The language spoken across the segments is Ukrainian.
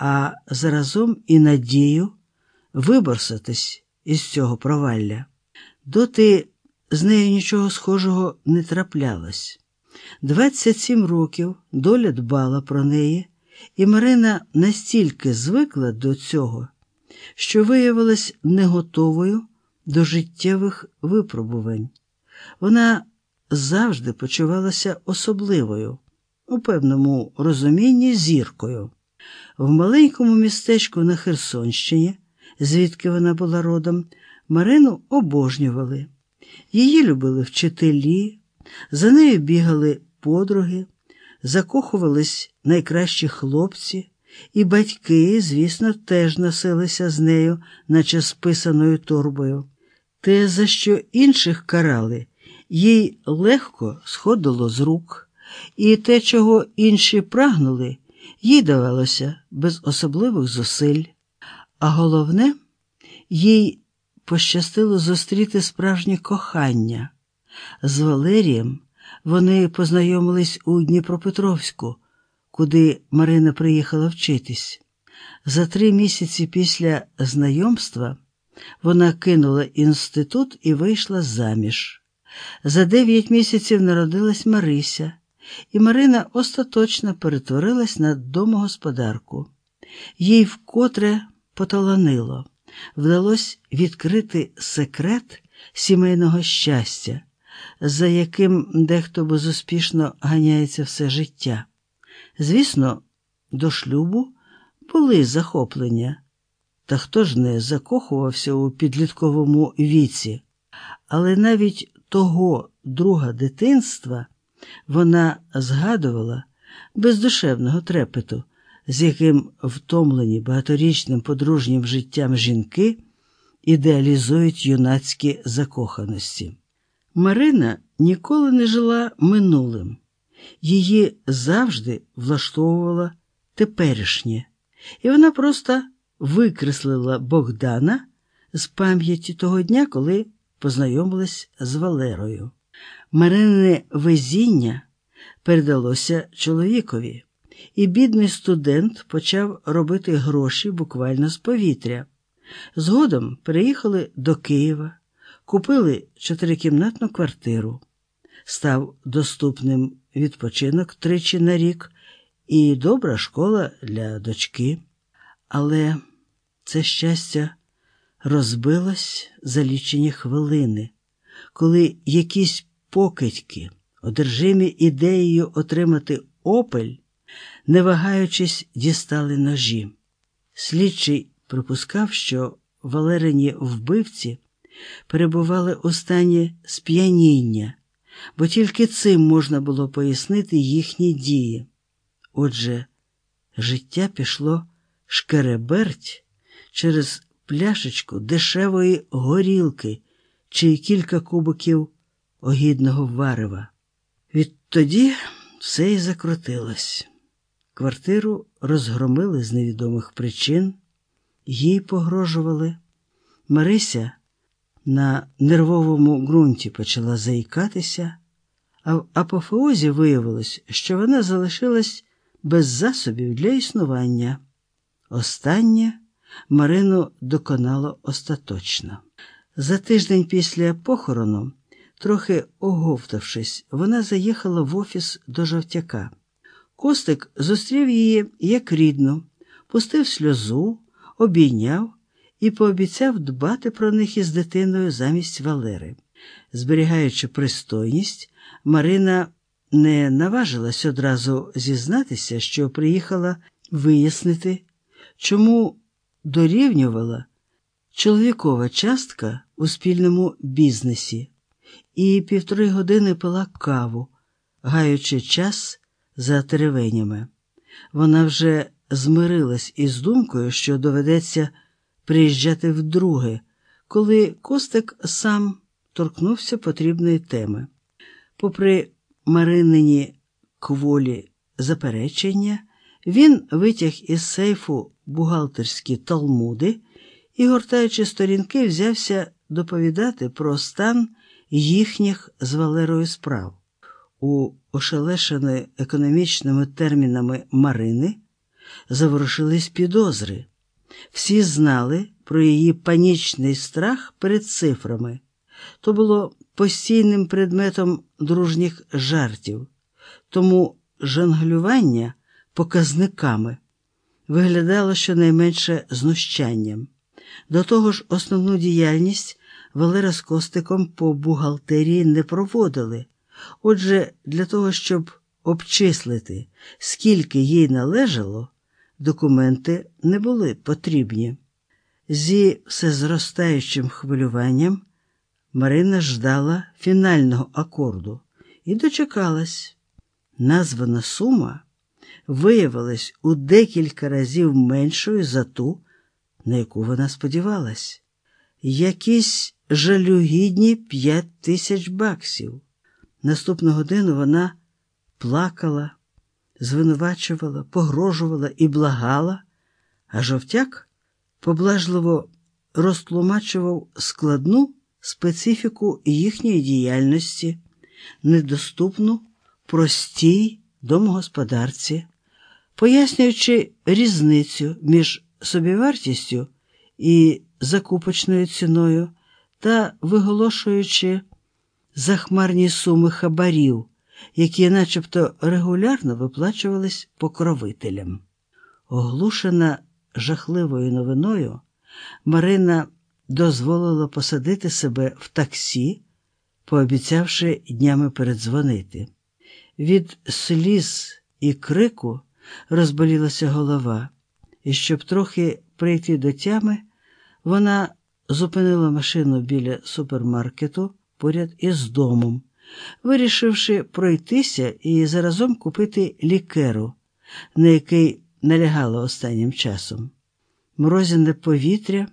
а заразом і надію виборсатись із цього провалля. Доти з нею нічого схожого не траплялось. 27 років доля дбала про неї, і Марина настільки звикла до цього, що виявилась не готовою до життєвих випробувань. Вона завжди почувалася особливою, у певному розумінні зіркою. В маленькому містечку на Херсонщині, звідки вона була родом, Марину обожнювали. Її любили вчителі, за нею бігали подруги, закохувались найкращі хлопці, і батьки, звісно, теж носилися з нею, наче списаною торбою. Те, за що інших карали, їй легко сходило з рук, і те, чого інші прагнули, їй давалося без особливих зусиль. А головне, їй пощастило зустріти справжнє кохання. З Валерієм вони познайомились у Дніпропетровську, куди Марина приїхала вчитись. За три місяці після знайомства вона кинула інститут і вийшла заміж. За дев'ять місяців народилась Марися, і Марина остаточно перетворилась на домогосподарку. Їй вкотре поталанило, вдалося відкрити секрет сімейного щастя, за яким дехто безуспішно ганяється все життя. Звісно, до шлюбу були захоплення, та хто ж не закохувався у підлітковому віці, але навіть того друга дитинства вона згадувала без душевного трепету, з яким втомлені багаторічним подружнім життям жінки ідеалізують юнацькі закоханості. Марина ніколи не жила минулим, її завжди влаштовувала теперішнє, і вона просто викреслила Богдана з пам'яті того дня, коли познайомилась з Валерою. Маринине везіння передалося чоловікові, і бідний студент почав робити гроші буквально з повітря. Згодом переїхали до Києва, купили чотирикімнатну квартиру, став доступним відпочинок тричі на рік і добра школа для дочки. Але це щастя розбилось за лічені хвилини, коли якісь покидьки, одержимі ідеєю отримати опель, не вагаючись, дістали ножі. Слідчий припускав, що Валерині вбивці перебували у стані сп'яніння, бо тільки цим можна було пояснити їхні дії. Отже, життя пішло шкереберть через пляшечку дешевої горілки чи кілька кубиків огідного варева. Відтоді все і закрутилось. Квартиру розгромили з невідомих причин, їй погрожували. Марися на нервовому ґрунті почала заїкатися, а в апофеозі виявилось, що вона залишилась без засобів для існування. Останнє Марину доконало остаточно. За тиждень після похорону, трохи оговтавшись, вона заїхала в офіс до жовтяка. Костик зустрів її як рідну, пустив сльозу, обійняв і пообіцяв дбати про них із дитиною замість Валери. Зберігаючи пристойність, Марина не наважилась одразу зізнатися, що приїхала вияснити, чому дорівнювала чоловікова частка у спільному бізнесі, і півтори години пила каву, гаючи час за теревенями. Вона вже змирилась із думкою, що доведеться приїжджати вдруге, коли Костик сам торкнувся потрібної теми. Попри Маринині кволі заперечення, він витяг із сейфу бухгалтерські талмуди і, гортаючи сторінки, взявся доповідати про стан їхніх з Валерою справ. У ошелешеної економічними термінами Марини заворушились підозри. Всі знали про її панічний страх перед цифрами. То було постійним предметом дружніх жартів, тому жонглювання показниками виглядало щонайменше знущанням. До того ж, основну діяльність Валера з Костиком по бухгалтерії не проводили. Отже, для того, щоб обчислити, скільки їй належало, документи не були потрібні. Зі всезростаючим хвилюванням Марина ждала фінального акорду і дочекалась. Названа сума виявилась у декілька разів меншою за ту, на яку вона сподівалась. Якісь жалюгідні п'ять тисяч баксів. Наступну годину вона плакала, звинувачувала, погрожувала і благала, а жовтяк поблажливо розтлумачував складну специфіку їхньої діяльності, недоступну простій домогосподарці, пояснюючи різницю між собівартістю і закупочною ціною та виголошуючи захмарні суми хабарів, які начебто регулярно виплачувались покровителям. Оглушена жахливою новиною, Марина дозволила посадити себе в таксі, пообіцявши днями передзвонити. Від сліз і крику розболілася голова, і щоб трохи прийти до тями, вона зупинила машину біля супермаркету поряд із домом, вирішивши пройтися і заразом купити лікеру, на який налягала останнім часом. Морозяне повітря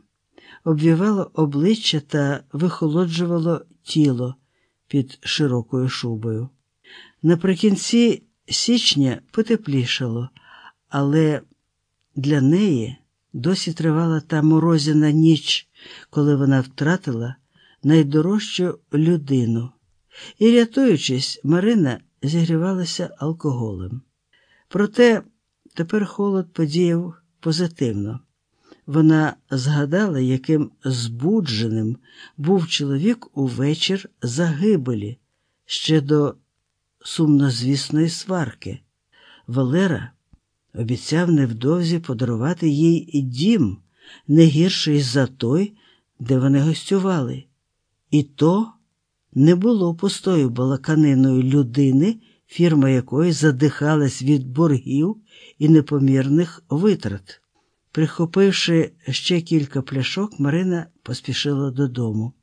обвівало обличчя та вихолоджувало тіло під широкою шубою. Наприкінці січня потеплішало, але для неї досі тривала та морозяна ніч, коли вона втратила найдорожчу людину. І, рятуючись, Марина зігрівалася алкоголем. Проте тепер холод подіяв позитивно. Вона згадала, яким збудженим був чоловік у вечір загибелі ще до сумнозвісної сварки. Валера обіцяв невдовзі подарувати їй і дім, не гірший за той, де вони гостювали. І то не було пустою балаканиною людини, фірма якої задихалась від боргів і непомірних витрат. Прихопивши ще кілька пляшок, Марина поспішила додому.